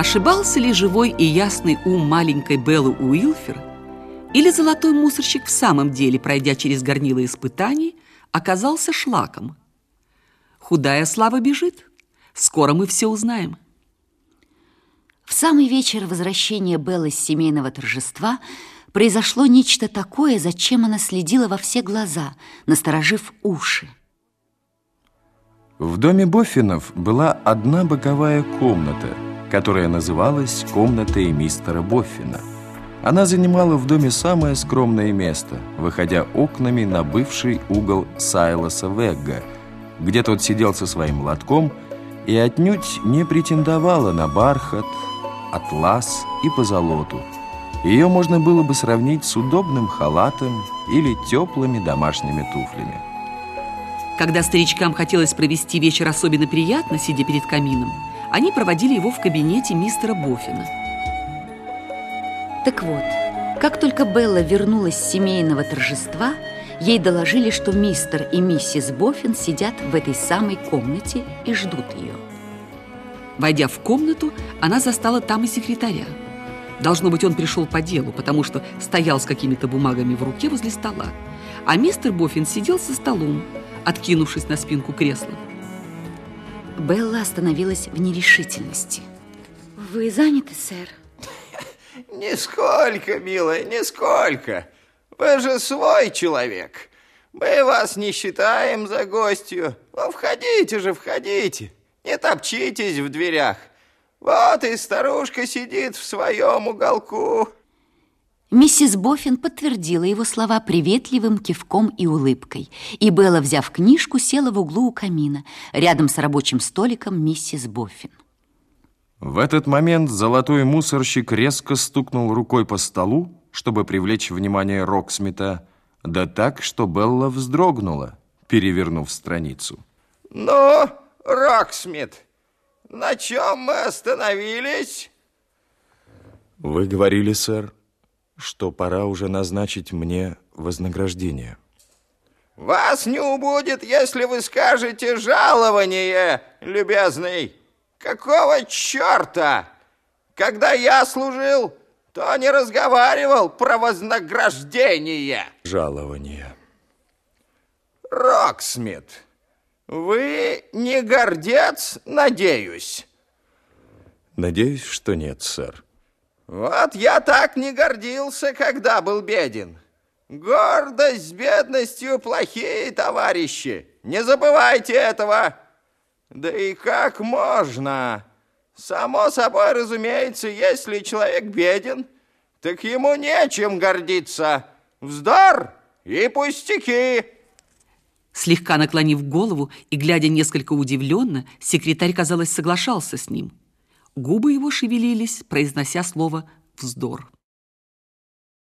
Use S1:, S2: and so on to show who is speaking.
S1: Ошибался ли живой и ясный ум маленькой Беллы Уилфер, или золотой мусорщик в самом деле, пройдя через горнило испытаний, оказался шлаком? Худая слава бежит. Скоро мы все узнаем.
S2: В самый вечер возвращения Беллы с семейного торжества произошло нечто такое, зачем она следила во все глаза, насторожив уши.
S3: В доме Боффинов была одна боковая комната, которая называлась комнатой мистера Боффина. Она занимала в доме самое скромное место, выходя окнами на бывший угол Сайлоса Вегга, где тот сидел со своим лотком и отнюдь не претендовала на бархат, атлас и позолоту. Ее можно было бы сравнить с удобным халатом или теплыми домашними туфлями.
S1: Когда старичкам хотелось провести вечер особенно приятно, сидя перед камином, они проводили его в кабинете мистера Боффина.
S2: Так вот, как только Белла вернулась с семейного торжества, ей доложили, что мистер и миссис Боффин сидят в этой самой комнате и ждут ее.
S1: Войдя в комнату, она застала там и секретаря. Должно быть, он пришел по делу, потому что стоял с какими-то бумагами в руке возле стола. А мистер Боффин сидел со столом, откинувшись на спинку кресла.
S2: Белла остановилась в нерешительности. Вы заняты, сэр?
S4: Нисколько, милая, нисколько. Вы же свой человек. Мы вас не считаем за гостью. Ну, входите же, входите. Не топчитесь в дверях. Вот и старушка сидит в своем уголку.
S2: Миссис Боффин подтвердила его слова приветливым кивком и улыбкой. И Белла, взяв книжку, села в углу у камина, рядом с рабочим столиком миссис Боффин.
S3: В этот момент золотой мусорщик резко стукнул рукой по столу, чтобы привлечь внимание Роксмита, да так, что Белла вздрогнула, перевернув страницу.
S4: Ну, Роксмит, на чем мы остановились?
S3: Вы говорили, сэр, что пора уже назначить мне вознаграждение.
S4: Вас не убудет, если вы скажете жалование, любезный. Какого черта? Когда я служил, то не разговаривал про вознаграждение.
S3: Жалование.
S4: Роксмит, вы не гордец, надеюсь?
S3: Надеюсь, что нет, сэр.
S4: Вот я так не гордился, когда был беден. Гордость с бедностью плохие товарищи. Не забывайте этого. Да и как можно? Само собой, разумеется, если человек беден, так ему нечем гордиться. Вздор и пустяки.
S1: Слегка наклонив голову и глядя несколько удивленно, секретарь, казалось, соглашался с ним – Губы его шевелились, произнося слово «вздор».